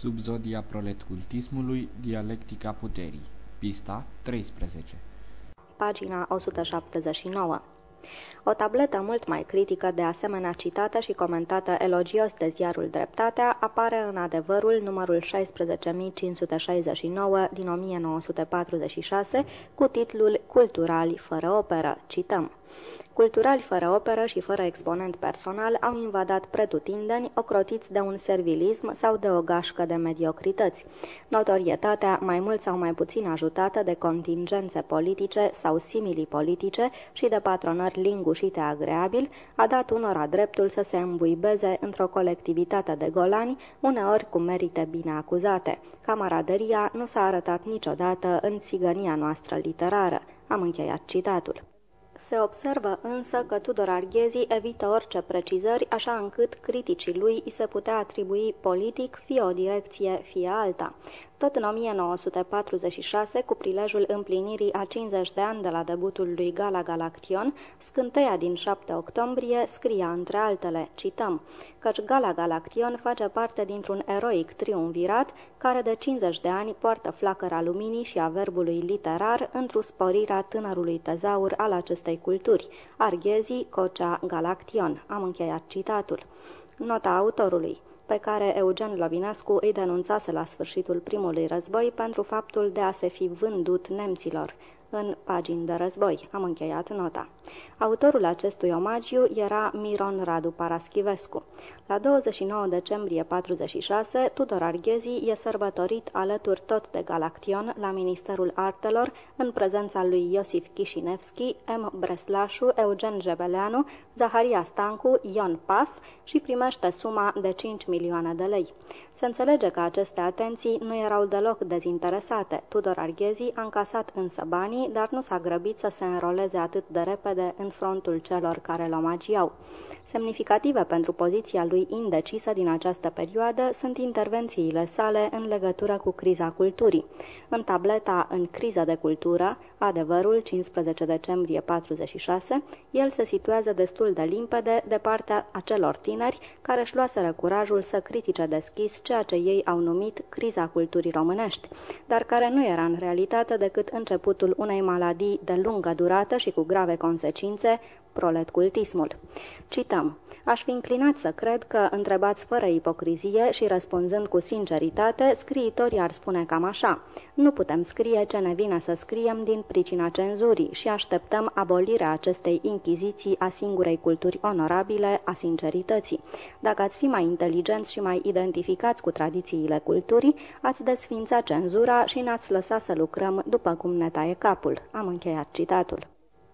Subzodia proletcultismului, dialectica puterii. Pista 13 Pagina 179 o tabletă mult mai critică, de asemenea citată și comentată elogios de ziarul Dreptatea, apare în adevărul numărul 16569 din 1946 cu titlul Culturali fără operă. Cităm. Culturali fără operă și fără exponent personal au invadat pretutindeni, ocrotiți de un servilism sau de o gașcă de mediocrități. Notorietatea, mai mult sau mai puțin ajutată de contingențe politice sau simili politice și de patronări lingușite agreabil, a dat unora dreptul să se îmbuibeze într-o colectivitate de golani, uneori cu merite bine acuzate. Camaraderia nu s-a arătat niciodată în țigănia noastră literară. Am încheiat citatul. Se observă însă că Tudor Arghezi evită orice precizări, așa încât criticii lui îi se putea atribui politic fie o direcție, fie alta. Tot în 1946, cu prilejul împlinirii a 50 de ani de la debutul lui Gala Galaction, scânteia din 7 octombrie scria între altele, cităm, căci Gala Galaction face parte dintr-un eroic triumvirat care de 50 de ani poartă flacăra luminii și a verbului literar într-o sporirea tânărului tezaur al acestei culturi, Arghezi Cocea Galaction. Am încheiat citatul. Nota autorului pe care Eugen Lovinescu îi denunțase la sfârșitul primului război pentru faptul de a se fi vândut nemților în pagini de război. Am încheiat nota. Autorul acestui omagiu era Miron Radu Paraschivescu. La 29 decembrie 46, Tudor Arghezi e sărbătorit alături tot de Galaction la Ministerul Artelor, în prezența lui Iosif Chișinevski, M. Breslașu, Eugen Jebeleanu, Zaharia Stancu, Ion Pas și primește suma de 5 milioane de lei. Se înțelege că aceste atenții nu erau deloc dezinteresate. Tudor Arghezi a încasat însă banii, dar nu s-a grăbit să se înroleze atât de repede în frontul celor care l omagiau. Semnificative pentru poziția lui indecisă din această perioadă sunt intervențiile sale în legătură cu criza culturii. În tableta În criză de cultură, adevărul 15 decembrie 46, el se situează destul de limpede de partea acelor tineri care își luaseră curajul să critique deschis ceea ce ei au numit criza culturii românești, dar care nu era în realitate decât începutul unei maladii de lungă durată și cu grave consecințe, proletcultismul. Cităm. Aș fi înclinat să cred că, întrebați fără ipocrizie și răspunzând cu sinceritate, scriitorii ar spune cam așa. Nu putem scrie ce ne vine să scriem din pricina cenzurii și așteptăm abolirea acestei inchiziții a singurei culturi onorabile, a sincerității. Dacă ați fi mai inteligenți și mai identificați cu tradițiile culturii, ați desfința cenzura și ne-ați lăsa să lucrăm după cum ne taie capul. Am încheiat citatul.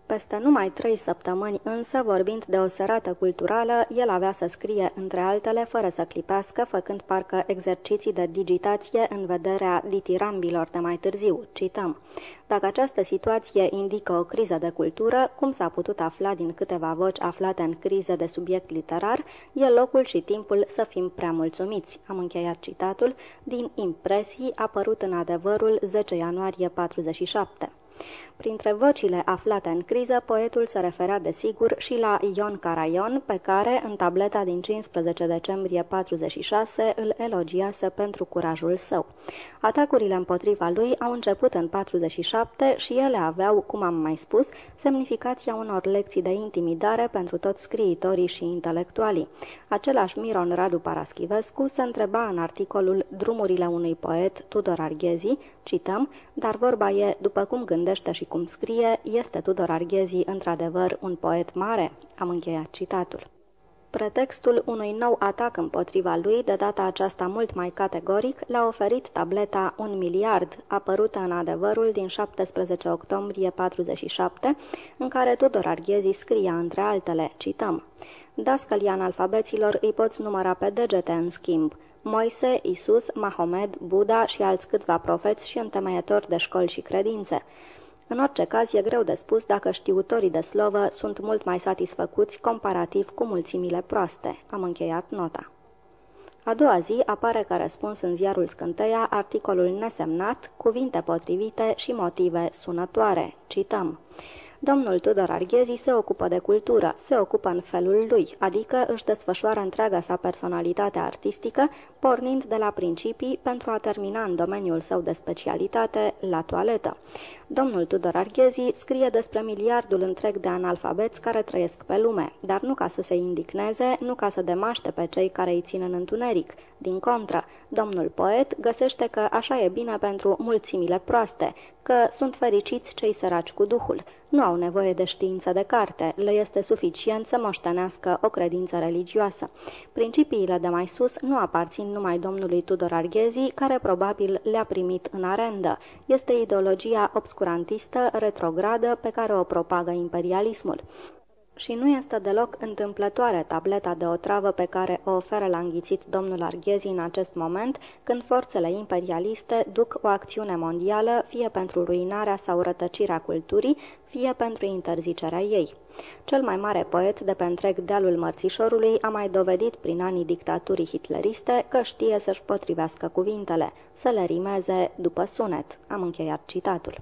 Peste numai trei săptămâni însă, vorbind de o serată culturală, el avea să scrie, între altele, fără să clipească, făcând parcă exerciții de digitație în vederea ditirambilor de mai târziu. Cităm. Dacă această situație indică o criză de cultură, cum s-a putut afla din câteva voci aflate în crize de subiect literar, e locul și timpul să fim prea mulțumiți. Am încheiat citatul din Impresii, apărut în adevărul 10 ianuarie 47. Printre vocile aflate în criză, poetul se referea desigur și la Ion Caraion, pe care, în tableta din 15 decembrie 46, îl elogiase pentru curajul său. Atacurile împotriva lui au început în 47 și ele aveau, cum am mai spus, semnificația unor lecții de intimidare pentru toți scriitorii și intelectualii. Același Miron Radu Paraschivescu se întreba în articolul Drumurile unui poet, Tudor Arghezi, cităm, dar vorba e, după cum gândește și cum scrie, este Tudor Arghezi într-adevăr un poet mare? Am încheiat citatul. Pretextul unui nou atac împotriva lui, de data aceasta mult mai categoric, l-a oferit tableta Un miliard, apărută în adevărul din 17 octombrie 47, în care Tudor Arghezi scria între altele, cităm, Dascălii analfabeților îi poți număra pe degete în schimb, Moise, Isus, Mahomed, Buddha și alți câțiva profeți și întemeietori de școli și credințe. În orice caz, e greu de spus dacă știutorii de slovă sunt mult mai satisfăcuți comparativ cu mulțimile proaste. Am încheiat nota. A doua zi apare ca răspuns în ziarul Scânteia articolul nesemnat, cuvinte potrivite și motive sunătoare. Cităm. Domnul Tudor Arghezi se ocupă de cultură, se ocupă în felul lui, adică își desfășoară întreaga sa personalitate artistică, pornind de la principii pentru a termina în domeniul său de specialitate, la toaletă. Domnul Tudor Arghezi scrie despre miliardul întreg de analfabeți care trăiesc pe lume, dar nu ca să se indigneze, nu ca să demaște pe cei care îi țin în întuneric. Din contră, domnul poet găsește că așa e bine pentru mulțimile proaste, că sunt fericiți cei săraci cu Duhul. Nu au nevoie de știință de carte, le este suficient să moștenească o credință religioasă. Principiile de mai sus nu aparțin numai domnului Tudor Arghezi, care probabil le-a primit în arendă. Este ideologia obscurantistă, retrogradă, pe care o propagă imperialismul. Și nu este deloc întâmplătoare tableta de otravă pe care o oferă la înghițit domnul Arghezi în acest moment, când forțele imperialiste duc o acțiune mondială, fie pentru ruinarea sau rătăcirea culturii, fie pentru interzicerea ei. Cel mai mare poet de pe întreg dealul mărțișorului a mai dovedit prin anii dictaturii hitleriste că știe să-și potrivească cuvintele, să le rimeze după sunet. Am încheiat citatul.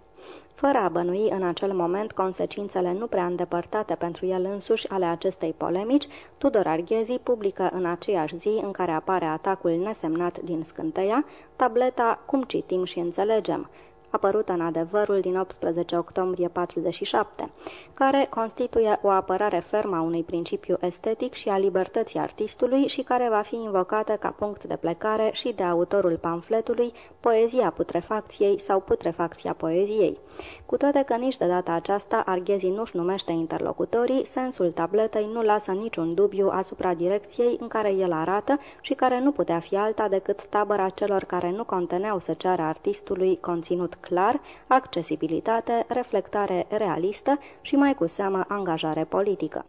Fără a bănui în acel moment consecințele nu prea îndepărtate pentru el însuși ale acestei polemici, Tudor Arghezi publică în aceeași zi în care apare atacul nesemnat din scânteia, tableta Cum citim și înțelegem, apărută în adevărul din 18 octombrie 47, care constituie o apărare fermă a unui principiu estetic și a libertății artistului și care va fi invocată ca punct de plecare și de autorul pamfletului Poezia putrefacției sau Putrefacția poeziei. Cu toate că nici de data aceasta Arghezi nu-și numește interlocutorii, sensul tabletei nu lasă niciun dubiu asupra direcției în care el arată și care nu putea fi alta decât tabăra celor care nu conteneau să ceară artistului conținut clar, accesibilitate, reflectare realistă și mai cu seamă angajare politică.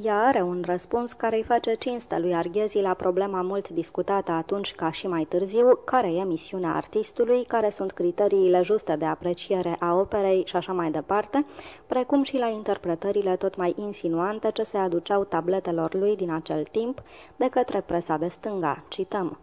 Ea are un răspuns care îi face cinste lui Arghezi la problema mult discutată atunci ca și mai târziu, care e misiunea artistului, care sunt criteriile juste de apreciere a operei și așa mai departe, precum și la interpretările tot mai insinuante ce se aduceau tabletelor lui din acel timp de către presa de stânga. Cităm.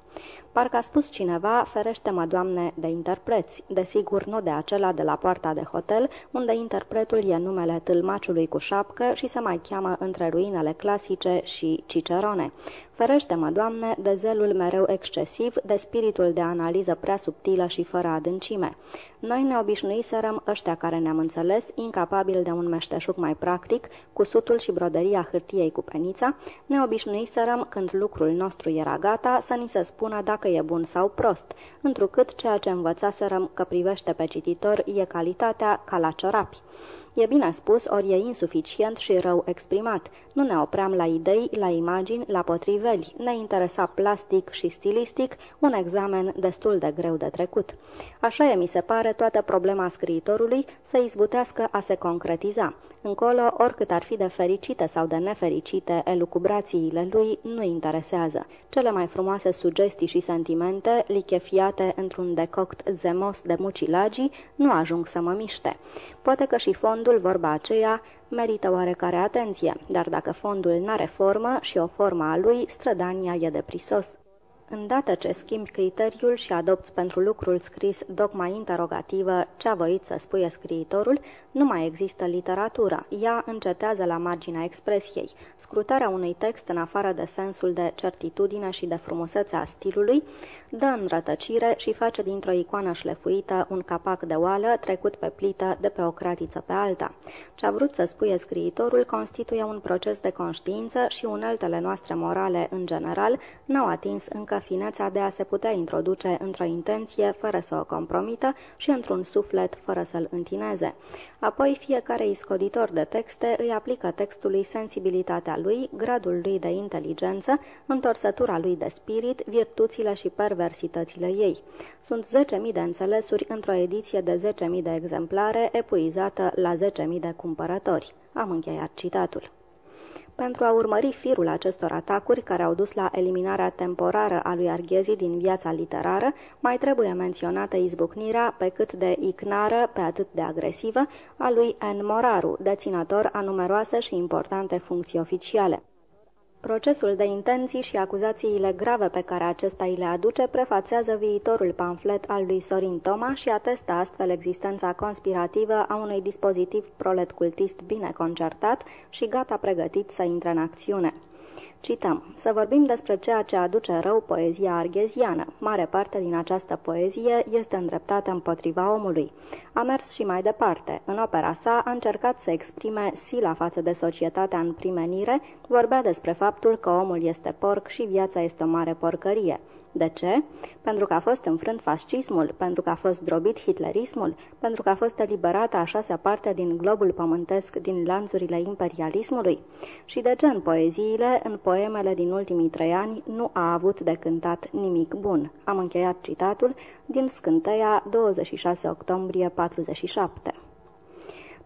Parcă a spus cineva, ferește-mă, Doamne, de interpreți, desigur nu de acela de la poarta de hotel, unde interpretul e numele tâlmaciului cu șapcă și se mai cheamă între ruinele clasice și Cicerone. Ferește-mă, Doamne, de zelul mereu excesiv, de spiritul de analiză prea subtilă și fără adâncime. Noi ne obișnuiserăm, ăștia care ne-am înțeles, incapabil de un meșteșug mai practic, cu sutul și broderia hârtiei cu penița, ne obișnuiserăm, când lucrul nostru era gata, să ni se spună dacă e bun sau prost, întrucât ceea ce învățaserăm că privește pe cititor e calitatea ca la ciorapi. E bine spus, ori e insuficient și rău exprimat. Nu ne opream la idei, la imagini, la potriveli. Ne interesa plastic și stilistic, un examen destul de greu de trecut. Așa e, mi se pare, toată problema scriitorului să izbutească a se concretiza. Încolo, oricât ar fi de fericite sau de nefericite elucubrațiile lui, nu interesează. Cele mai frumoase sugestii și sentimente, lichefiate într-un decoct zemos de mucilagii, nu ajung să mă miște. Poate că și fondul, vorba aceea, merită oarecare atenție, dar dacă fondul n-are formă și o formă a lui, strădania e de prisos. Îndată ce schimbi criteriul și adopți pentru lucrul scris dogma interogativă ce a voit să spuie scriitorul, nu mai există literatură. Ea încetează la marginea expresiei. Scrutarea unui text în afară de sensul de certitudine și de frumusețe a stilului dă în rătăcire și face dintr-o icoană șlefuită un capac de oală trecut pe plită de pe o cratiță pe alta. Ce a vrut să spuie scriitorul constituie un proces de conștiință și uneltele noastre morale în general n-au atins încă finețea de a se putea introduce într-o intenție fără să o compromită și într-un suflet fără să-l întineze. Apoi fiecare iscoditor de texte îi aplică textului sensibilitatea lui, gradul lui de inteligență, întorsătura lui de spirit, virtuțile și perversitățile ei. Sunt 10.000 de înțelesuri într-o ediție de 10.000 de exemplare, epuizată la 10.000 de cumpărători. Am încheiat citatul. Pentru a urmări firul acestor atacuri care au dus la eliminarea temporară a lui Arghezi din viața literară, mai trebuie menționată izbucnirea, pe cât de icnară, pe atât de agresivă, a lui N. Moraru, deținător a numeroase și importante funcții oficiale. Procesul de intenții și acuzațiile grave pe care acesta îi le aduce prefațează viitorul pamflet al lui Sorin Toma și atestă astfel existența conspirativă a unui dispozitiv prolet cultist bine concertat și gata pregătit să intre în acțiune. Cităm. Să vorbim despre ceea ce aduce rău poezia argheziană. Mare parte din această poezie este îndreptată împotriva omului. A mers și mai departe. În opera sa a încercat să exprime sila față de societatea în primenire, vorbea despre faptul că omul este porc și viața este o mare porcărie. De ce? Pentru că a fost înfrânt fascismul, pentru că a fost drobit hitlerismul, pentru că a fost eliberată a șasea parte din globul pământesc din lanțurile imperialismului? Și de ce în poeziile, în poemele din ultimii trei ani, nu a avut de cântat nimic bun? Am încheiat citatul din Scânteia, 26 octombrie 47.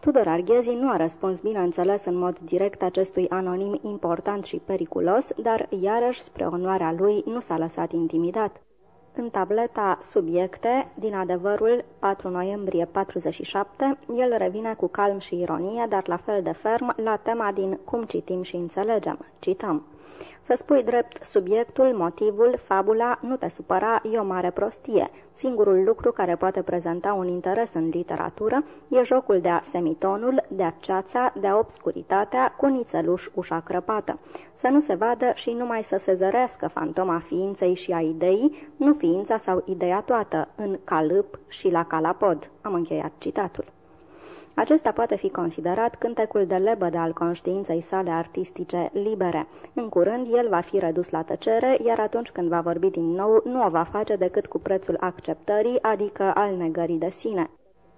Tudor Arghezi nu a răspuns, bineînțeles, în mod direct acestui anonim important și periculos, dar, iarăși, spre onoarea lui, nu s-a lăsat intimidat. În tableta Subiecte, din adevărul 4 noiembrie 47, el revine cu calm și ironie, dar la fel de ferm, la tema din Cum citim și înțelegem. Cităm. Să spui drept subiectul, motivul, fabula, nu te supăra, e o mare prostie. Singurul lucru care poate prezenta un interes în literatură e jocul de a semitonul, de a ceața, de a obscuritatea, cu nițeluș ușa crăpată. Să nu se vadă și numai să se zărească fantoma ființei și a ideii, nu ființa sau ideea toată, în calâp și la calapod. Am încheiat citatul. Acesta poate fi considerat cântecul de lebădă al conștiinței sale artistice libere. În curând, el va fi redus la tăcere, iar atunci când va vorbi din nou, nu o va face decât cu prețul acceptării, adică al negării de sine.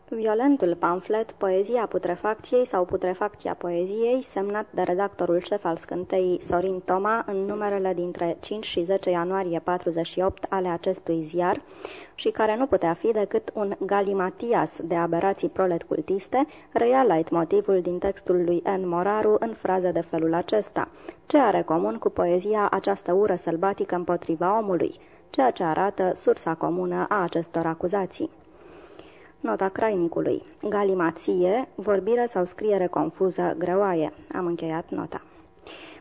Violentul pamflet Poezia putrefacției sau Putrefacția poeziei, semnat de redactorul șef al scânteii Sorin Toma în numerele dintre 5 și 10 ianuarie 48 ale acestui ziar și care nu putea fi decât un galimatias de aberații prolet cultiste, reia motivul din textul lui N. Moraru în fraze de felul acesta. Ce are comun cu poezia această ură sălbatică împotriva omului? Ceea ce arată sursa comună a acestor acuzații. Nota crainicului. Galimație, vorbire sau scriere confuză, greoaie. Am încheiat nota.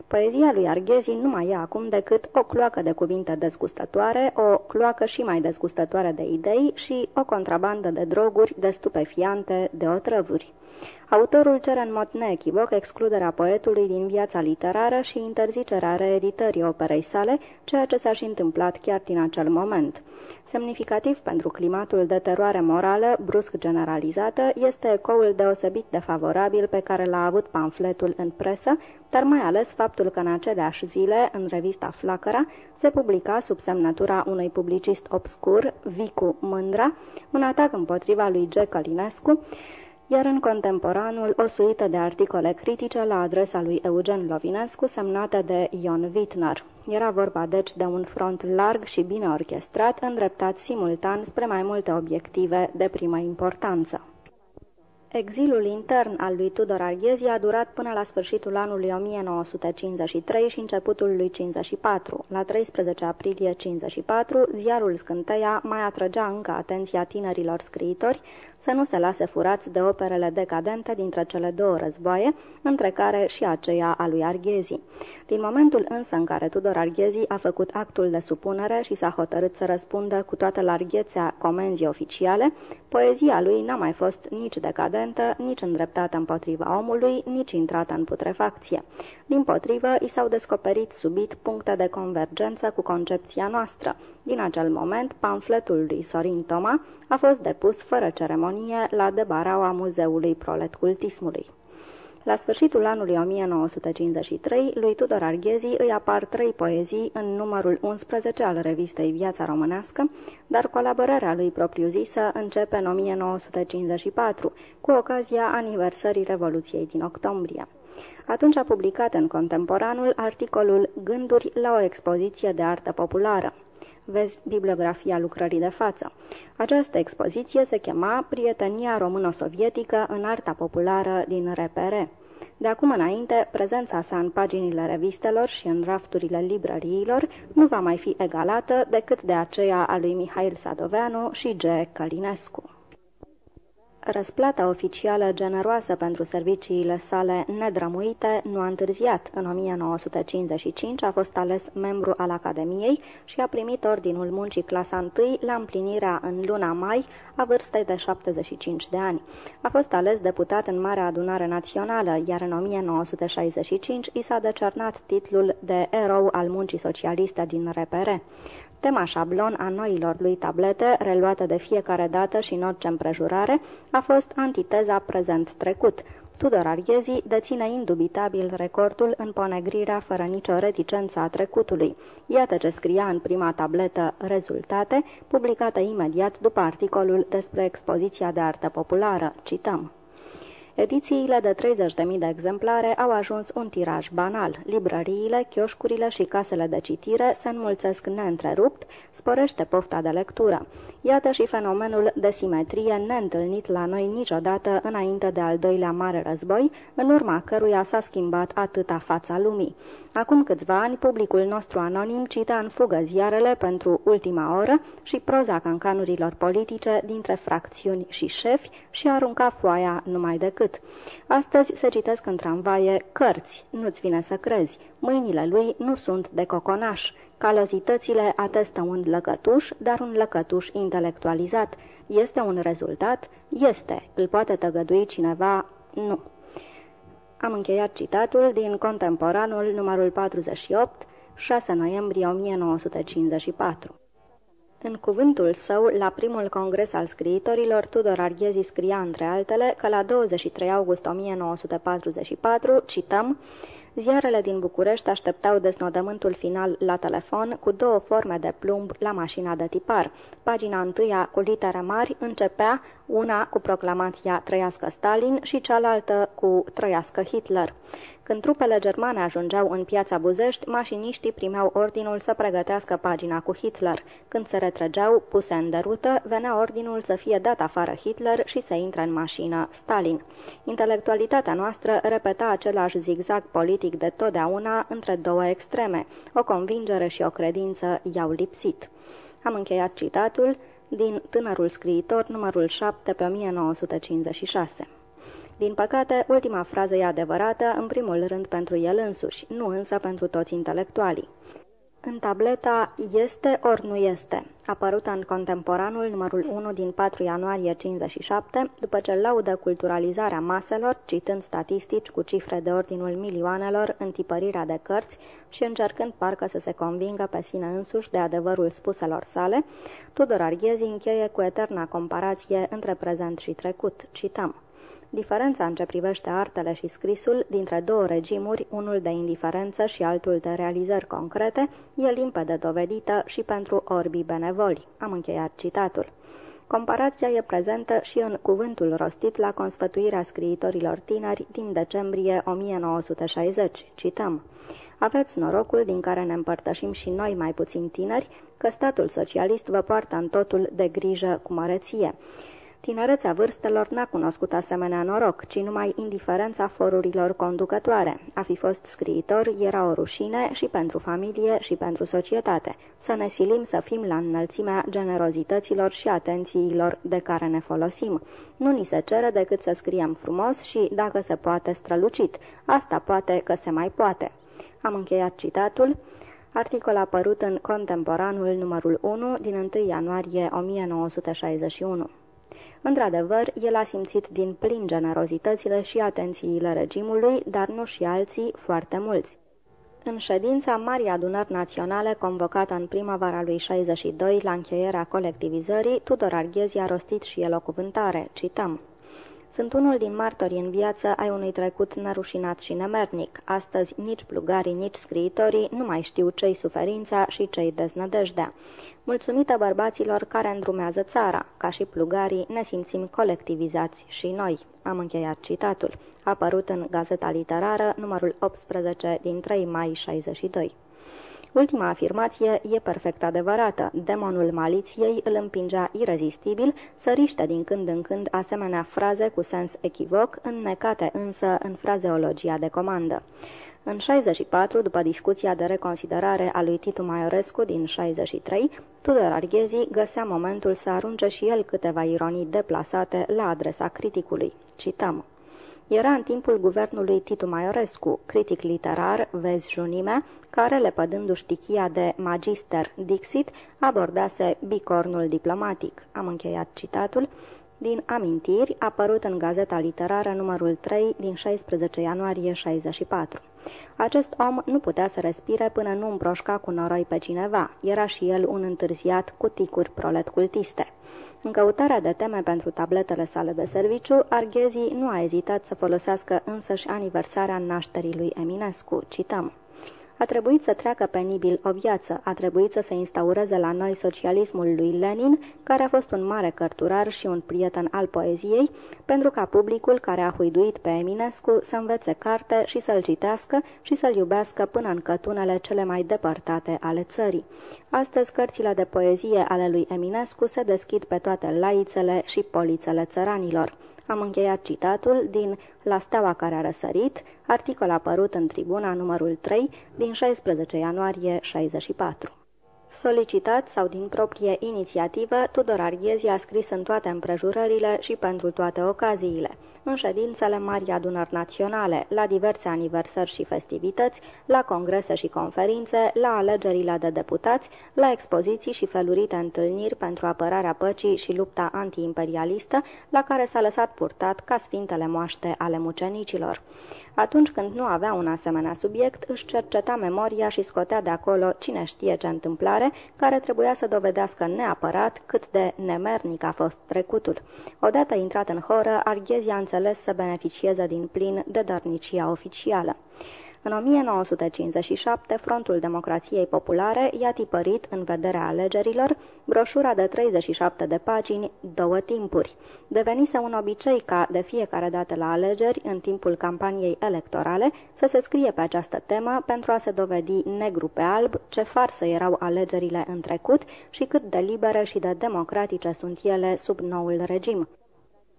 Poezia lui Arghezi nu mai e acum decât o cloacă de cuvinte dezgustătoare, o cloacă și mai dezgustătoare de idei și o contrabandă de droguri, de stupefiante, de otrăvuri. Autorul cere în mod neechivoc excluderea poetului din viața literară și interzicerea reeditării operei sale, ceea ce s-a și întâmplat chiar din acel moment. Semnificativ pentru climatul de teroare morală, brusc generalizată, este ecoul deosebit de favorabil pe care l-a avut pamfletul în presă, dar mai ales faptul că în aceleași zile, în revista Flacăra, se publica sub semnătura unui publicist obscur, Vicu Mândra, un atac împotriva lui G. Călinescu, iar în contemporanul o suită de articole critice la adresa lui Eugen Lovinescu semnate de Ion Wittner. Era vorba deci de un front larg și bine orchestrat, îndreptat simultan spre mai multe obiective de primă importanță. Exilul intern al lui Tudor Arghezi a durat până la sfârșitul anului 1953 și începutul lui 54. La 13 aprilie 54, ziarul Scânteia mai atrăgea încă atenția tinerilor scriitori să nu se lase furați de operele decadente dintre cele două războaie, între care și aceea a lui Arghezi. Din momentul însă în care Tudor Arghezi a făcut actul de supunere și s-a hotărât să răspundă cu toată larghețea comenzii oficiale, poezia lui n-a mai fost nici decadentă, nici îndreptată împotriva omului, nici intrată în putrefacție. Din potrivă, i s-au descoperit subit puncte de convergență cu concepția noastră. Din acel moment, pamfletul lui Sorin Toma a fost depus fără ceremonie la debaraua Muzeului Prolet Cultismului. La sfârșitul anului 1953, lui Tudor Arghezi îi apar trei poezii în numărul 11 al revistei Viața Românească, dar colaborarea lui propriu-zisă începe în 1954, cu ocazia aniversării Revoluției din octombrie. Atunci a publicat în Contemporanul articolul Gânduri la o expoziție de artă populară. Vezi bibliografia lucrării de față. Această expoziție se chema Prietenia româno-sovietică în arta populară din RPR. De acum înainte, prezența sa în paginile revistelor și în rafturile librăriilor nu va mai fi egalată decât de aceea a lui Mihail Sadoveanu și G. Călinescu. Răsplata oficială generoasă pentru serviciile sale nedrămuite nu a întârziat. În 1955 a fost ales membru al Academiei și a primit Ordinul Muncii clasa 1 la împlinirea în luna mai a vârstei de 75 de ani. A fost ales deputat în Marea Adunare Națională, iar în 1965 și s-a decernat titlul de erou al muncii socialiste din RPR. Tema șablon a noilor lui tablete, reluată de fiecare dată și în orice împrejurare, a fost antiteza prezent-trecut. Tudor Arghezi deține indubitabil recordul în ponegrirea fără nicio reticență a trecutului. Iată ce scria în prima tabletă Rezultate, publicată imediat după articolul despre expoziția de artă populară. Cităm. Edițiile de 30.000 de exemplare au ajuns un tiraj banal. Librăriile, chioșcurile și casele de citire se înmulțesc neîntrerupt, sporește pofta de lectură. Iată și fenomenul de simetrie neîntâlnit la noi niciodată înainte de al doilea mare război, în urma căruia s-a schimbat atâta fața lumii. Acum câțiva ani, publicul nostru anonim cita în fugă ziarele pentru ultima oră și proza cancanurilor politice dintre fracțiuni și șefi și arunca foaia numai decât. Astăzi se citesc în tramvaie cărți, nu-ți vine să crezi, mâinile lui nu sunt de coconaș, calozitățile atestă un lăcătuș, dar un lăcătuș intelectualizat. Este un rezultat? Este. Îl poate tăgădui cineva? Nu. Am încheiat citatul din Contemporanul numărul 48, 6 noiembrie 1954. În cuvântul său, la primul congres al scriitorilor, Tudor Arghezi scria, între altele, că la 23 august 1944, cităm, Ziarele din București așteptau desnodământul final la telefon cu două forme de plumb la mașina de tipar. Pagina întâia cu litere mari începea una cu proclamația Trăiască Stalin și cealaltă cu Trăiască Hitler. Când trupele germane ajungeau în piața Buzești, mașiniștii primeau ordinul să pregătească pagina cu Hitler. Când se retrăgeau, puse în derută, venea ordinul să fie dat afară Hitler și să intre în mașină Stalin. Intelectualitatea noastră repeta același zigzag politic de totdeauna între două extreme. O convingere și o credință i-au lipsit. Am încheiat citatul din Tânărul scriitor, numărul 7 pe 1956. Din păcate, ultima frază e adevărată, în primul rând pentru el însuși, nu însă pentru toți intelectualii. În tableta Este ori nu este, apărută în contemporanul numărul 1 din 4 ianuarie 57, după ce laudă culturalizarea maselor, citând statistici cu cifre de ordinul milioanelor în tipărirea de cărți și încercând parcă să se convingă pe sine însuși de adevărul spuselor sale, Tudor Arghezi încheie cu eterna comparație între prezent și trecut. Cităm. Diferența în ce privește artele și scrisul dintre două regimuri, unul de indiferență și altul de realizări concrete, e limpede dovedită și pentru orbii benevoli. Am încheiat citatul. Comparația e prezentă și în cuvântul rostit la consfătuirea scriitorilor tineri din decembrie 1960. Cităm. Aveți norocul din care ne împărtășim și noi mai puțin tineri, că statul socialist vă poartă în totul de grijă cu măreție. Tinerețea vârstelor n-a cunoscut asemenea noroc, ci numai indiferența forurilor conducătoare. A fi fost scriitor era o rușine și pentru familie și pentru societate. Să ne silim să fim la înălțimea generozităților și atențiilor de care ne folosim. Nu ni se cere decât să scriem frumos și, dacă se poate, strălucit. Asta poate că se mai poate. Am încheiat citatul articol apărut în Contemporanul numărul 1 din 1 ianuarie 1961. Într-adevăr, el a simțit din plin generozitățile și atențiile regimului, dar nu și alții, foarte mulți. În ședința Marii Adunări Naționale, convocată în primăvara lui 62 la încheierea colectivizării, Tudor Arghezi a rostit și el o cuvântare, cităm. Sunt unul din martorii în viață ai unui trecut nerușinat și nemernic. Astăzi nici plugarii, nici scriitorii nu mai știu ce-i suferința și ce-i deznădejdea. Mulțumită bărbaților care îndrumează țara, ca și plugarii, ne simțim colectivizați și noi. Am încheiat citatul. Apărut în Gazeta Literară, numărul 18 din 3 mai 62. Ultima afirmație e perfect adevărată. Demonul maliției îl împingea irezistibil să riște din când în când asemenea fraze cu sens echivoc, înnecate însă în frazeologia de comandă. În 64, după discuția de reconsiderare a lui Titu Maiorescu din 63, Tudor Arghezi găsea momentul să arunce și el câteva ironii deplasate la adresa criticului. Cităm. Era în timpul guvernului Titu Maiorescu, critic literar, vezi junime, care, lepădându-și tichia de magister Dixit, abordase bicornul diplomatic. Am încheiat citatul din Amintiri, apărut în Gazeta Literară numărul 3 din 16 ianuarie 64. Acest om nu putea să respire până nu împroșca cu noroi pe cineva. Era și el un întârziat cu ticuri prolet cultiste. În căutarea de teme pentru tabletele sale de serviciu, Arghezi nu a ezitat să folosească însăși aniversarea nașterii lui Eminescu. Cităm. A trebuit să treacă penibil o viață, a trebuit să se instaureze la noi socialismul lui Lenin, care a fost un mare cărturar și un prieten al poeziei, pentru ca publicul care a huiduit pe Eminescu să învețe carte și să-l citească și să-l iubească până în cătunele cele mai depărtate ale țării. Astăzi, cărțile de poezie ale lui Eminescu se deschid pe toate laițele și polițele țăranilor. Am încheiat citatul din La steaua care a răsărit, articol apărut în tribuna numărul 3 din 16 ianuarie 64. Solicitat sau din proprie inițiativă, Tudor Arghezi a scris în toate împrejurările și pentru toate ocaziile în ședințele Marii Adunări Naționale, la diverse aniversări și festivități, la congrese și conferințe, la alegerile de deputați, la expoziții și felurite întâlniri pentru apărarea păcii și lupta antiimperialistă, la care s-a lăsat purtat ca sfintele moaște ale mucenicilor. Atunci când nu avea un asemenea subiect, își cerceta memoria și scotea de acolo cine știe ce întâmplare, care trebuia să dovedească neapărat cât de nemernic a fost trecutul. Odată intrat în horă, Arghezia înțeles să beneficieze din plin de dărnicia oficială. În 1957, Frontul Democrației Populare i-a tipărit, în vederea alegerilor, broșura de 37 de pagini, două timpuri. Devenise un obicei ca, de fiecare dată la alegeri, în timpul campaniei electorale, să se scrie pe această temă pentru a se dovedi negru pe alb ce farsă erau alegerile în trecut și cât de libere și de democratice sunt ele sub noul regim.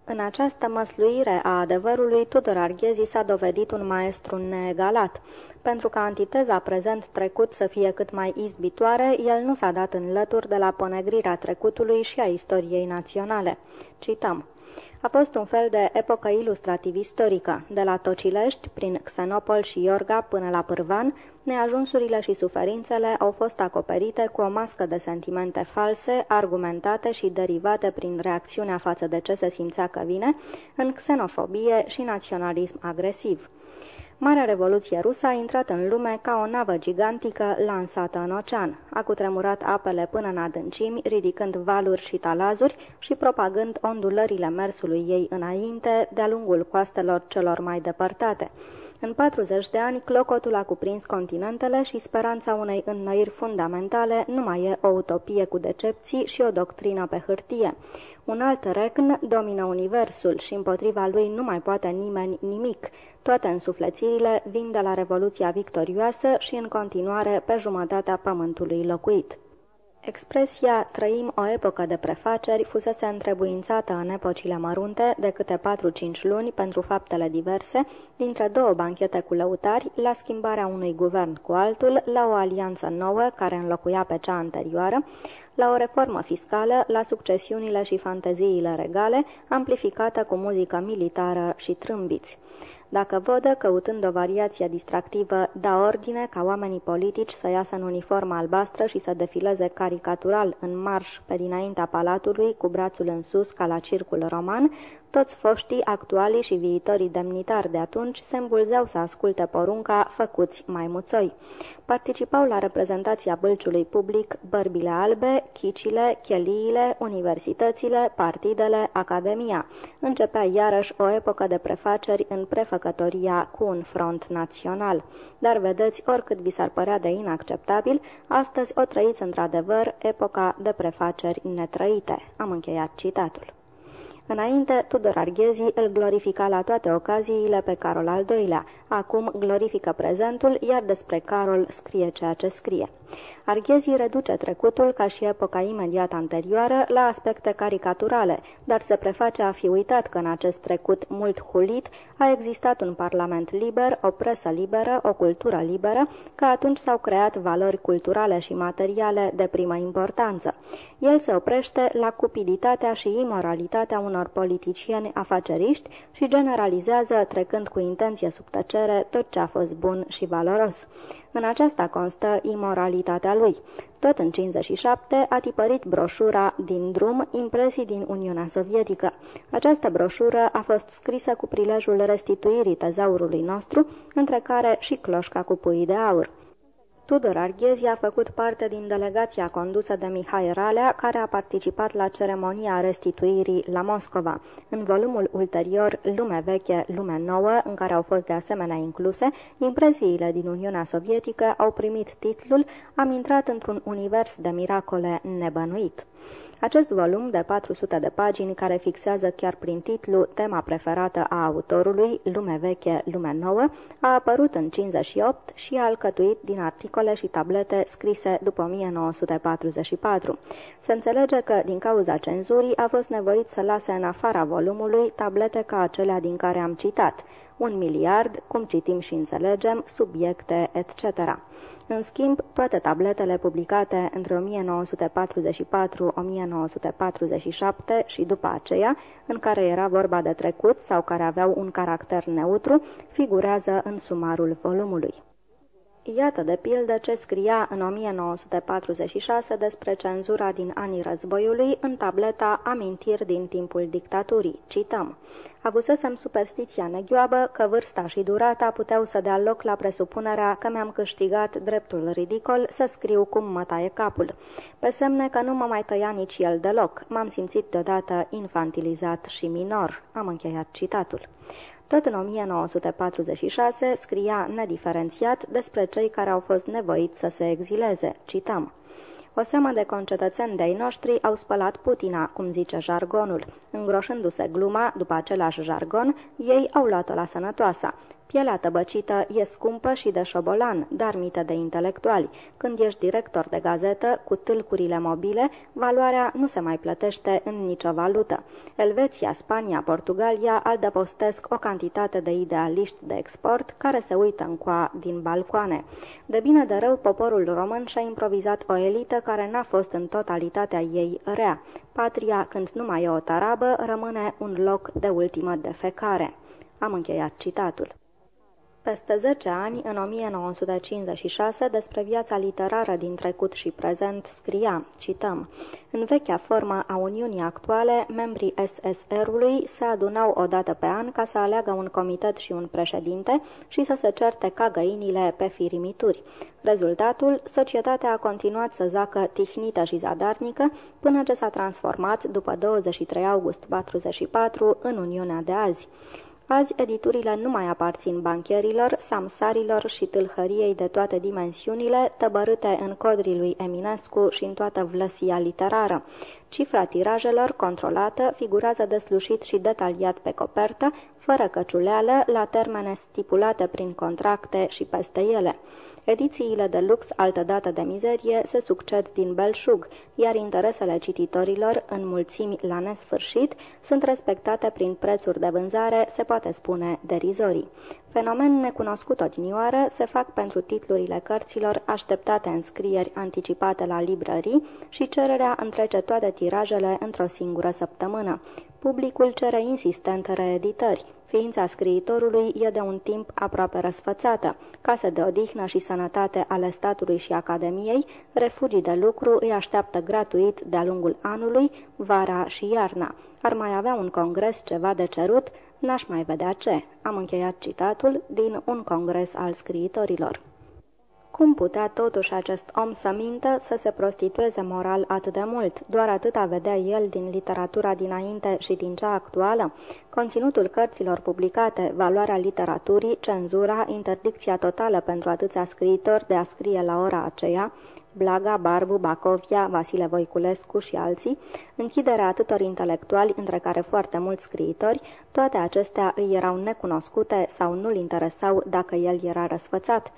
În această măsluire a adevărului, Tudor Arghezi s-a dovedit un maestru neegalat. Pentru ca antiteza prezent-trecut să fie cât mai izbitoare, el nu s-a dat în lături de la ponegrirea trecutului și a istoriei naționale. Cităm. A fost un fel de epocă ilustrativ-istorică, de la Tocilești, prin Xenopol și Iorga până la Pârvan, neajunsurile și suferințele au fost acoperite cu o mască de sentimente false, argumentate și derivate prin reacțiunea față de ce se simțea că vine, în xenofobie și naționalism agresiv. Marea Revoluție Rusă a intrat în lume ca o navă gigantică lansată în ocean. A cutremurat apele până în adâncimi, ridicând valuri și talazuri și propagând ondulările mersului ei înainte de-a lungul coastelor celor mai depărtate. În 40 de ani, clocotul a cuprins continentele și speranța unei înnoiri fundamentale nu mai e o utopie cu decepții și o doctrină pe hârtie. Un alt regn domină universul și împotriva lui nu mai poate nimeni nimic. Toate însuflețirile vin de la Revoluția Victorioasă și în continuare pe jumătatea pământului locuit. Expresia trăim o epocă de prefaceri fusese întrebuințată în epocile mărunte de câte 4-5 luni pentru faptele diverse, dintre două banchete cu lăutari, la schimbarea unui guvern cu altul, la o alianță nouă care înlocuia pe cea anterioară, la o reformă fiscală, la succesiunile și fanteziile regale, amplificată cu muzică militară și trâmbiți. Dacă vădă, căutând o variație distractivă, da ordine ca oamenii politici să iasă în uniformă albastră și să defileze caricatural în marș pe dinaintea palatului, cu brațul în sus ca la circul roman, toți foștii, actualii și viitorii demnitari de atunci se îmbulzeau să asculte porunca făcuți mai muțoi. Participau la reprezentația bălciului public bărbile albe, chicile, cheliile, universitățile, partidele, academia. Începea iarăși o epocă de prefaceri în prefăcătoria cu un front național. Dar vedeți, oricât vi s-ar părea de inacceptabil, astăzi o trăiți într-adevăr epoca de prefaceri netrăite. Am încheiat citatul. Înainte, Tudor Arghezi îl glorifica la toate ocaziile pe Carol al II-lea. Acum glorifică prezentul, iar despre Carol scrie ceea ce scrie. Arghezii reduce trecutul, ca și epoca imediat anterioară, la aspecte caricaturale, dar se preface a fi uitat că în acest trecut mult hulit a existat un parlament liber, o presă liberă, o cultură liberă, că atunci s-au creat valori culturale și materiale de primă importanță. El se oprește la cupiditatea și imoralitatea unor politicieni afaceriști și generalizează, trecând cu intenție sub tăcere, tot ce a fost bun și valoros. În aceasta constă imoralitatea lui. Tot în 57 a tipărit broșura din drum Impresii din Uniunea Sovietică. Această broșură a fost scrisă cu prilejul restituirii tezaurului nostru, între care și cloșca cu pui de aur. Tudor Arghezi a făcut parte din delegația condusă de Mihai Ralea, care a participat la ceremonia restituirii la Moscova. În volumul ulterior, Lume Veche, Lume Nouă, în care au fost de asemenea incluse, impresiile din Uniunea Sovietică au primit titlul Am intrat într-un univers de miracole nebănuit. Acest volum de 400 de pagini, care fixează chiar prin titlu tema preferată a autorului, Lume veche, lume nouă, a apărut în 58 și a alcătuit din articole și tablete scrise după 1944. Se înțelege că, din cauza cenzurii, a fost nevoit să lase în afara volumului tablete ca acelea din care am citat, un miliard, cum citim și înțelegem, subiecte, etc. În schimb, toate tabletele publicate între 1944-1947 și după aceea, în care era vorba de trecut sau care aveau un caracter neutru, figurează în sumarul volumului. Iată de pildă ce scria în 1946 despre cenzura din anii războiului în tableta Amintiri din timpul dictaturii. Cităm. Avusesem superstiția neghioabă că vârsta și durata puteau să dea loc la presupunerea că mi-am câștigat dreptul ridicol să scriu cum mă taie capul. Pe semne că nu mă mai tăia nici el deloc. M-am simțit deodată infantilizat și minor. Am încheiat citatul. Tot în 1946 scria nediferențiat despre cei care au fost nevoiți să se exileze. Cităm. O seamă de concetățeni de-ai noștri au spălat Putina, cum zice jargonul. Îngroșându-se gluma, după același jargon, ei au luat-o la sănătoasa. Pielea tăbăcită e scumpă și de șobolan, dar mită de intelectuali. Când ești director de gazetă, cu tâlcurile mobile, valoarea nu se mai plătește în nicio valută. Elveția, Spania, Portugalia aldăpostesc o cantitate de idealiști de export care se uită în coa din balcoane. De bine de rău, poporul român și-a improvizat o elită care n-a fost în totalitatea ei rea. Patria, când nu mai e o tarabă, rămâne un loc de ultimă defecare. Am încheiat citatul. Peste 10 ani, în 1956, despre viața literară din trecut și prezent, scria, cităm, În vechea formă a Uniunii actuale, membrii SSR-ului se adunau o dată pe an ca să aleagă un comitet și un președinte și să se certe ca găinile pe firimituri. Rezultatul, societatea a continuat să zacă tihnită și zadarnică până ce s-a transformat, după 23 august 44, în Uniunea de azi. Azi, editurile nu mai aparțin bancherilor, samsarilor și tâlhăriei de toate dimensiunile, tăbărâte în codrii lui Eminescu și în toată vlăsia literară. Cifra tirajelor, controlată, figurează deslușit și detaliat pe copertă, fără căciuleală, la termene stipulate prin contracte și peste ele. Edițiile de lux, altădată de mizerie, se succed din belșug, iar interesele cititorilor, în mulțimi la nesfârșit, sunt respectate prin prețuri de vânzare, se poate spune, derizorii. Fenomen necunoscut odinioară se fac pentru titlurile cărților așteptate în scrieri anticipate la librării și cererea întrece toate tirajele într-o singură săptămână. Publicul cere insistent reeditări. Ființa scriitorului e de un timp aproape răsfățată. Case de odihnă și sănătate ale statului și academiei, refugii de lucru îi așteaptă gratuit de-a lungul anului, vara și iarna. Ar mai avea un congres ceva de cerut, n-aș mai vedea ce. Am încheiat citatul din un congres al scriitorilor. Cum putea totuși acest om să mintă, să se prostitueze moral atât de mult? Doar atâta vedea el din literatura dinainte și din cea actuală? Conținutul cărților publicate, valoarea literaturii, cenzura, interdicția totală pentru atâția scriitori de a scrie la ora aceea, Blaga, Barbu, Bacovia, Vasile Voiculescu și alții, închiderea atâtor intelectuali, între care foarte mulți scriitori, toate acestea îi erau necunoscute sau nu-l interesau dacă el era răsfățat.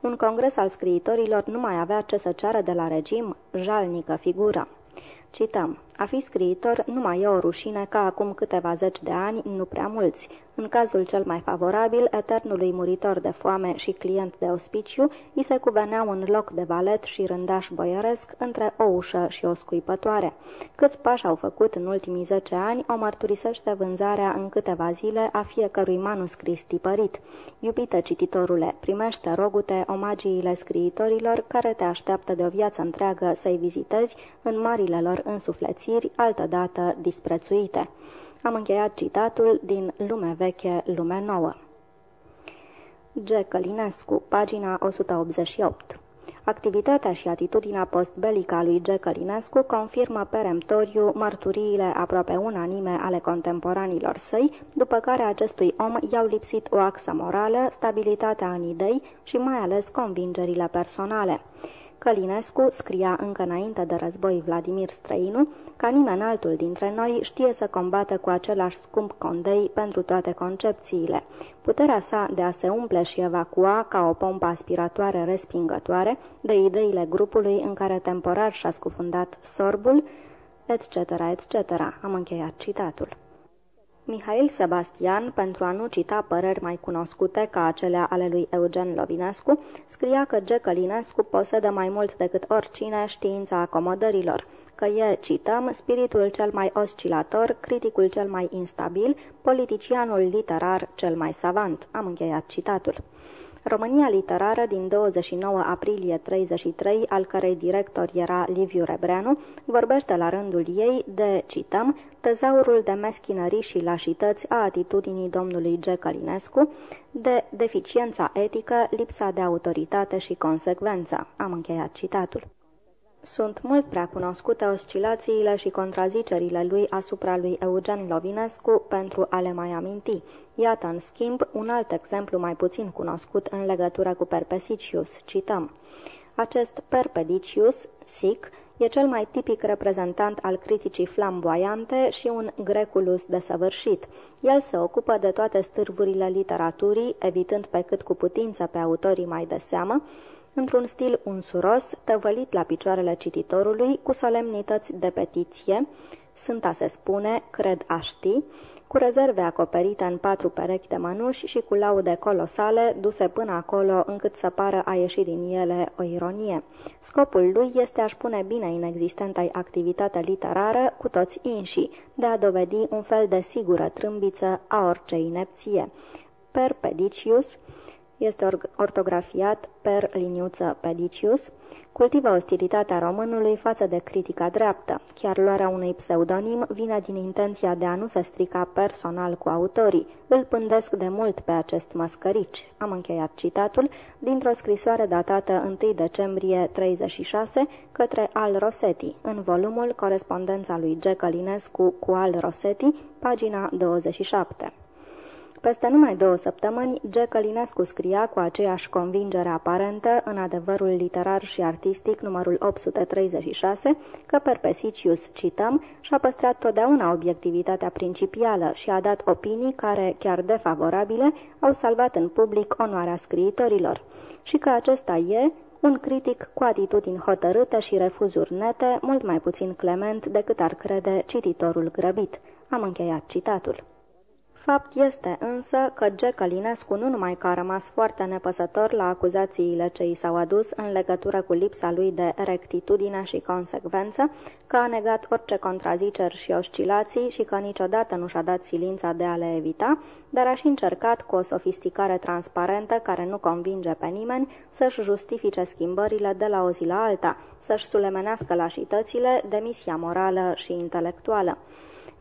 Un congres al scriitorilor nu mai avea ce să ceară de la regim, jalnică figură. Cităm. A fi scriitor nu mai e o rușine ca acum câteva zeci de ani, nu prea mulți. În cazul cel mai favorabil, eternului muritor de foame și client de ospiciu, îi se cuvenea un loc de valet și rândaș boieresc între o ușă și o scuipătoare. Câți pași au făcut în ultimii zece ani, o mărturisește vânzarea în câteva zile a fiecărui manuscris tipărit. Iubite cititorule, primește rogute omagiile scriitorilor care te așteaptă de o viață întreagă să-i vizitezi în marile lor însuflețiri, altădată disprețuite. Am încheiat citatul din Lume veche, lume nouă. G. Călinescu, pagina 188 Activitatea și atitudinea postbelică a lui G. Călinescu confirmă peremptoriu mărturiile aproape unanime ale contemporanilor săi, după care acestui om i-au lipsit o axă morală, stabilitatea în idei și mai ales convingerile personale. Călinescu scria încă înainte de război Vladimir Străinu, ca nimeni altul dintre noi știe să combată cu același scump condei pentru toate concepțiile. Puterea sa de a se umple și evacua ca o pompă aspiratoare respingătoare de ideile grupului în care temporar și-a scufundat sorbul, etc., etc. Am încheiat citatul. Mihail Sebastian, pentru a nu cita păreri mai cunoscute ca acelea ale lui Eugen Lovinescu, scria că G. Călinescu posedă mai mult decât oricine știința acomodărilor, că e, cităm, spiritul cel mai oscilator, criticul cel mai instabil, politicianul literar cel mai savant. Am încheiat citatul. România Literară din 29 aprilie 33, al cărei director era Liviu Rebreanu, vorbește la rândul ei de, cităm, tezaurul de meschinării și lașități a atitudinii domnului G. Călinescu, de deficiența etică, lipsa de autoritate și consecvență. Am încheiat citatul. Sunt mult prea cunoscute oscilațiile și contrazicerile lui asupra lui Eugen Lovinescu pentru a le mai aminti. Iată, în schimb, un alt exemplu mai puțin cunoscut în legătură cu Perpesicius. Cităm. Acest Perpedicius, sic, e cel mai tipic reprezentant al criticii flamboiante și un greculus desăvârșit. El se ocupă de toate stârvurile literaturii, evitând pe cât cu putință pe autorii mai de seamă, într-un stil unsuros, tăvălit la picioarele cititorului, cu solemnități de petiție, sunt a se spune, cred a ști, cu rezerve acoperite în patru perechi de mănuși și cu laude colosale, duse până acolo încât să pară a ieși din ele o ironie. Scopul lui este a-și pune bine inexistenta activitate literară cu toți inși, de a dovedi un fel de sigură trâmbiță a orice inepție. Per Pedicius, este ortografiat per liniuță Pedicius, cultivă ostilitatea românului față de critica dreaptă. Chiar luarea unui pseudonim vine din intenția de a nu se strica personal cu autorii. Îl pândesc de mult pe acest mascărici. Am încheiat citatul dintr-o scrisoare datată 1 decembrie 36 către Al Rossetti, în volumul Corespondența lui G. Călinescu cu Al Rossetti, pagina 27. Peste numai două săptămâni, G. Călinescu scria cu aceeași convingere aparentă în adevărul literar și artistic numărul 836 că Perpesicius, cităm, și-a păstrat totdeauna obiectivitatea principială și a dat opinii care, chiar defavorabile, au salvat în public onoarea scriitorilor și că acesta e, un critic cu atitudini hotărâte și refuzuri nete, mult mai puțin clement decât ar crede cititorul grăbit. Am încheiat citatul. Fapt este însă că G. Călinescu nu numai că a rămas foarte nepăsător la acuzațiile ce i s-au adus în legătură cu lipsa lui de rectitudine și consecvență, că a negat orice contraziceri și oscilații și că niciodată nu și-a dat silința de a le evita, dar a și încercat cu o sofisticare transparentă care nu convinge pe nimeni să-și justifice schimbările de la o zi la alta, să-și sulemenească lașitățile, demisia morală și intelectuală.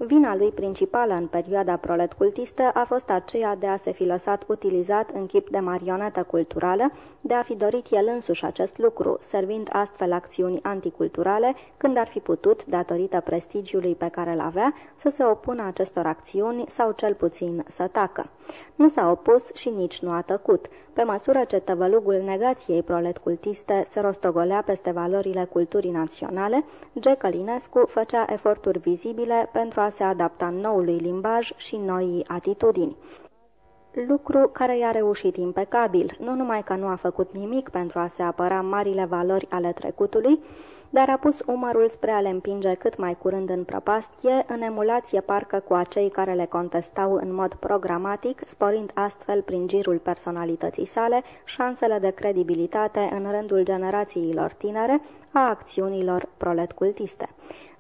Vina lui principală în perioada proletcultistă a fost aceea de a se fi lăsat utilizat în chip de marionetă culturală, de a fi dorit el însuși acest lucru, servind astfel acțiuni anticulturale, când ar fi putut putut, datorită prestigiului pe care îl avea, să se opună acestor acțiuni sau cel puțin să tacă. Nu s-a opus și nici nu a tăcut. Pe măsură ce tăvălugul negației proletcultiste se rostogolea peste valorile culturii naționale, G. Călinescu făcea eforturi vizibile pentru a se adapta noului limbaj și noii atitudini lucru care i-a reușit impecabil, nu numai că nu a făcut nimic pentru a se apăra marile valori ale trecutului, dar a pus umărul spre a le împinge cât mai curând în prăpastie, în emulație parcă cu acei care le contestau în mod programatic, sporind astfel prin girul personalității sale șansele de credibilitate în rândul generațiilor tinere a acțiunilor proletcultiste.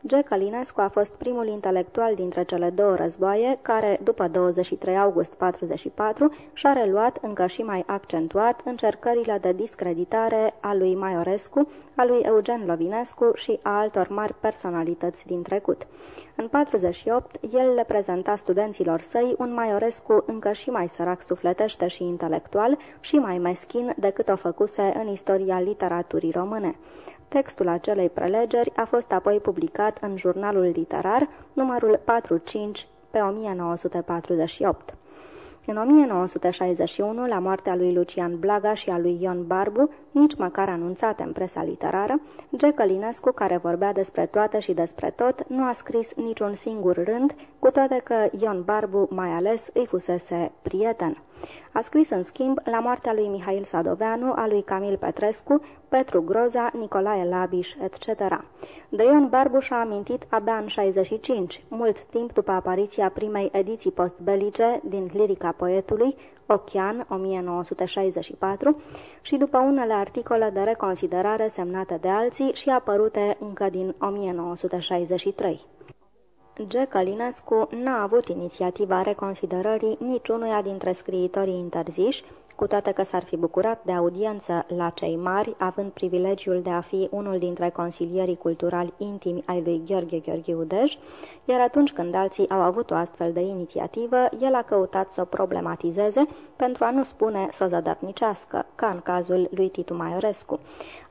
G. Călinescu a fost primul intelectual dintre cele două războaie care, după 23 august 44, și-a reluat încă și mai accentuat încercările de discreditare a lui Maiorescu, a lui Eugen Lovinescu și a altor mari personalități din trecut. În 48, el le prezenta studenților săi un Maiorescu încă și mai sărac sufletește și intelectual și mai meschin decât o făcuse în istoria literaturii române. Textul acelei prelegeri a fost apoi publicat în jurnalul literar, numărul 45 pe 1948. În 1961, la moartea lui Lucian Blaga și a lui Ion Barbu, nici măcar anunțate în presa literară, G. Călinescu, care vorbea despre toate și despre tot, nu a scris niciun singur rând, cu toate că Ion Barbu mai ales îi fusese prieten. A scris în schimb la moartea lui Mihail Sadoveanu, a lui Camil Petrescu, Petru Groza, Nicolae Labiș, etc. De Ion Barbuș și-a amintit abia în 65, mult timp după apariția primei ediții postbelice din Lirica Poetului, Ochian, 1964, și după unele articole de reconsiderare semnate de alții și apărute încă din 1963. G. Călinescu n-a avut inițiativa reconsiderării niciunuia dintre scriitorii interziși, cu toate că s-ar fi bucurat de audiență la cei mari, având privilegiul de a fi unul dintre consilierii culturali intimi ai lui Gheorghe Gheorghe Udej, iar atunci când alții au avut o astfel de inițiativă, el a căutat să o problematizeze pentru a nu spune să o zădărnicească, ca în cazul lui Titu Maiorescu.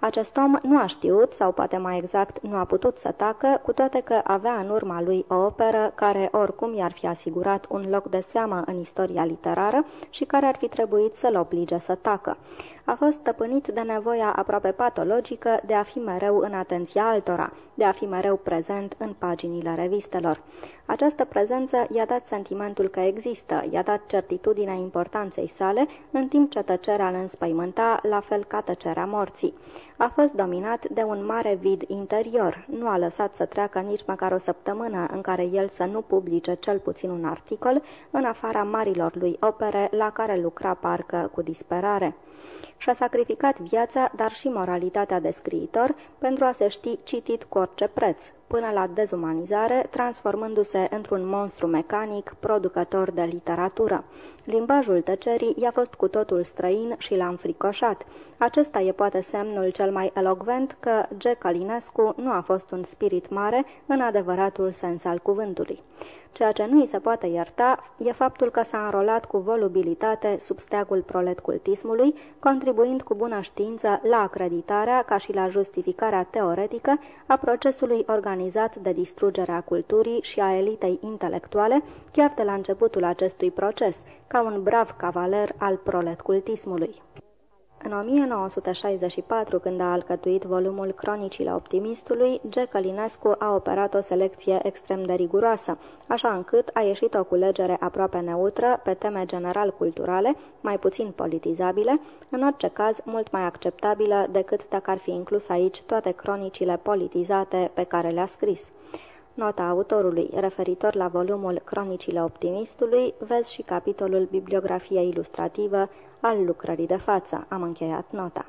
Acest om nu a știut, sau poate mai exact nu a putut să tacă, cu toate că avea în urma lui o operă care oricum i-ar fi asigurat un loc de seamă în istoria literară și care ar fi trebuit să-l oblige să tacă. A fost stăpânit de nevoia aproape patologică de a fi mereu în atenția altora, de a fi mereu prezent în paginile revistelor. Această prezență i-a dat sentimentul că există, i-a dat certitudinea importanței sale, în timp ce tăcerea îl înspăimânta, la fel ca tăcerea morții. A fost dominat de un mare vid interior, nu a lăsat să treacă nici măcar o săptămână în care el să nu publice cel puțin un articol, în afara marilor lui opere la care lucra parcă cu disperare și-a sacrificat viața, dar și moralitatea de scriitor, pentru a se ști citit cu orice preț, până la dezumanizare, transformându-se într-un monstru mecanic, producător de literatură. Limbajul tăcerii i-a fost cu totul străin și l-a înfricoșat. Acesta e poate semnul cel mai elogvent că G. Calinescu nu a fost un spirit mare în adevăratul sens al cuvântului. Ceea ce nu îi se poate ierta e faptul că s-a înrolat cu volubilitate sub steagul proletcultismului, contribuind cu bună știință la acreditarea ca și la justificarea teoretică a procesului organizat de distrugerea culturii și a elitei intelectuale, chiar de la începutul acestui proces, ca un brav cavaler al proletcultismului. În 1964, când a alcătuit volumul Cronicile Optimistului, G. Călinescu a operat o selecție extrem de riguroasă, așa încât a ieșit o culegere aproape neutră pe teme general-culturale, mai puțin politizabile, în orice caz mult mai acceptabilă decât dacă ar fi inclus aici toate cronicile politizate pe care le-a scris. Nota autorului, referitor la volumul Cronicile Optimistului, vezi și capitolul Bibliografie ilustrativă al lucrării de față. Am încheiat nota.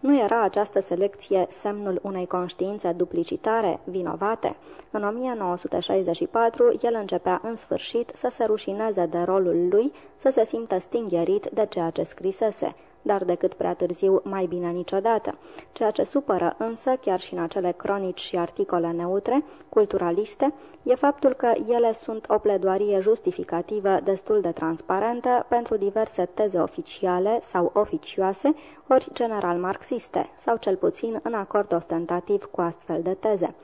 Nu era această selecție semnul unei conștiințe duplicitare, vinovate? În 1964, el începea în sfârșit să se rușineze de rolul lui, să se simtă stingherit de ceea ce scrisese dar decât prea târziu, mai bine niciodată. Ceea ce supără însă, chiar și în acele cronici și articole neutre, culturaliste, e faptul că ele sunt o pledoarie justificativă destul de transparentă pentru diverse teze oficiale sau oficioase, ori general marxiste, sau cel puțin în acord ostentativ cu astfel de teze.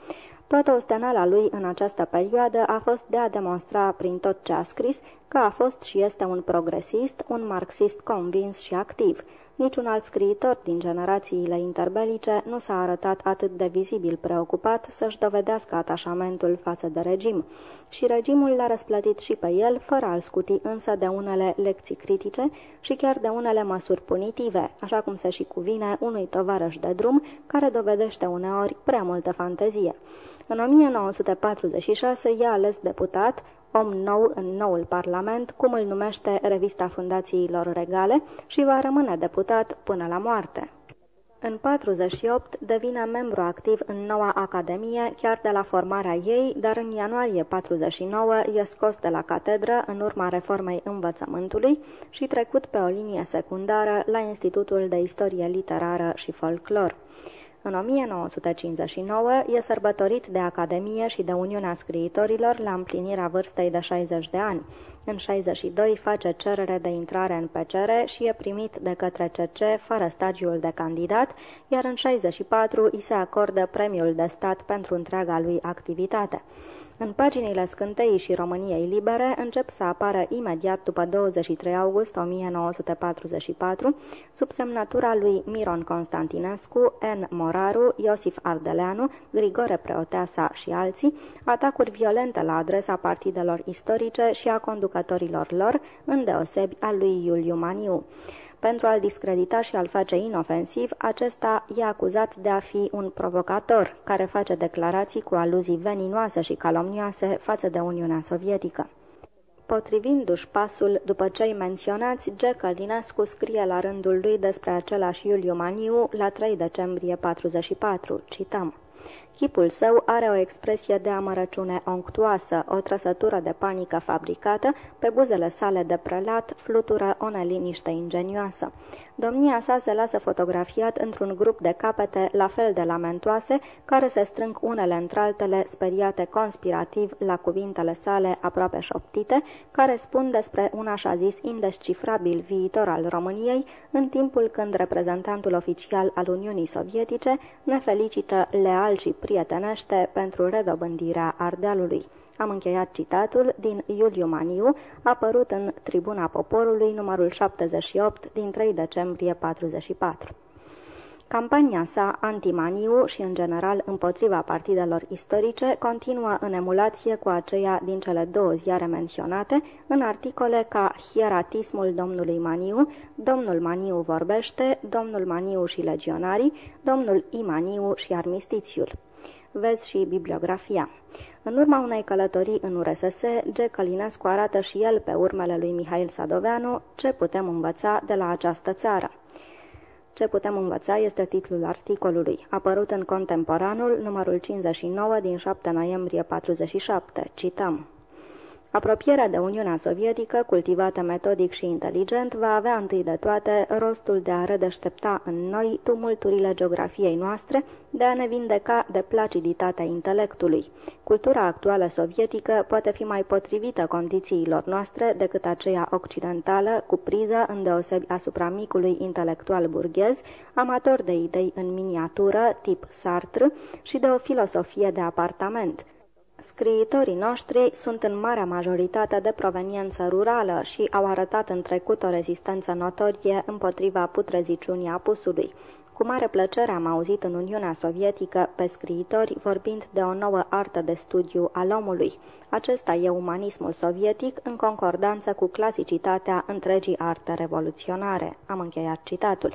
Toată ostenala lui în această perioadă a fost de a demonstra prin tot ce a scris că a fost și este un progresist, un marxist convins și activ. Niciun alt scriitor din generațiile interbelice nu s-a arătat atât de vizibil preocupat să-și dovedească atașamentul față de regim. Și regimul l-a răsplătit și pe el, fără a-l scuti însă de unele lecții critice și chiar de unele măsuri punitive, așa cum se și cuvine unui tovarăș de drum care dovedește uneori prea multă fantezie. În 1946 i-a ales deputat, om nou în noul Parlament, cum îl numește revista Fundațiilor Regale, și va rămâne deputat până la moarte. În 48 devine membru activ în noua Academie, chiar de la formarea ei, dar în ianuarie 49 e scos de la catedră în urma reformei învățământului și trecut pe o linie secundară la Institutul de Istorie Literară și Folclor. În 1959 e sărbătorit de Academie și de Uniunea Scriitorilor la împlinirea vârstei de 60 de ani. În 62 face cerere de intrare în PCR și e primit de către CC fără stagiul de candidat, iar în 64 îi se acordă premiul de stat pentru întreaga lui activitate. În paginile Scânteii și României Libere încep să apară imediat după 23 august 1944, sub semnătura lui Miron Constantinescu, N. Moraru, Iosif Ardeleanu, Grigore Preoteasa și alții, atacuri violente la adresa partidelor istorice și a conducătorilor lor, îndeosebi al lui Iuliu Maniu. Pentru a-l discredita și a-l face inofensiv, acesta e acuzat de a fi un provocator, care face declarații cu aluzii veninoase și calomnioase față de Uniunea Sovietică. Potrivindu-și pasul după cei menționați, G. Călinescu scrie la rândul lui despre același Iuliu Maniu la 3 decembrie 44. Cităm. Chipul său are o expresie de amărăciune onctuoasă, o trăsătură de panică fabricată, pe buzele sale de prelat flutură o neliniște ingenioasă. Domnia sa se lasă fotografiat într-un grup de capete la fel de lamentoase, care se strâng unele între altele speriate conspirativ la cuvintele sale aproape șoptite, care spun despre un așa zis indescifrabil viitor al României, în timpul când reprezentantul oficial al Uniunii Sovietice ne felicită leal și prietenește pentru redobândirea Ardealului. Am încheiat citatul din Iuliu Maniu, apărut în Tribuna Poporului, numărul 78, din 3 decembrie 44. Campania sa anti-Maniu și, în general, împotriva partidelor istorice continuă în emulație cu aceea din cele două ziare menționate, în articole ca Hieratismul domnului Maniu, Domnul Maniu vorbește, Domnul Maniu și legionarii, Domnul Imaniu și armistițiul. Vezi și bibliografia. În urma unei călătorii în URSS, G. Călinescu arată și el pe urmele lui Mihail Sadoveanu ce putem învăța de la această țară. Ce putem învăța este titlul articolului, apărut în Contemporanul, numărul 59 din 7 noiembrie 47. Cităm. Apropierea de Uniunea Sovietică, cultivată metodic și inteligent, va avea întâi de toate rostul de a redeștepta în noi tumulturile geografiei noastre, de a ne vindeca de placiditatea intelectului. Cultura actuală sovietică poate fi mai potrivită condițiilor noastre decât aceea occidentală, cu priză îndeosebi asupra micului intelectual burghez, amator de idei în miniatură, tip Sartre, și de o filosofie de apartament – Scriitorii noștri sunt în marea majoritate de proveniență rurală și au arătat în trecut o rezistență notorie împotriva putreziciunii apusului. Cu mare plăcere am auzit în Uniunea Sovietică pe scriitori vorbind de o nouă artă de studiu al omului. Acesta e umanismul sovietic în concordanță cu clasicitatea întregii arte revoluționare. Am încheiat citatul.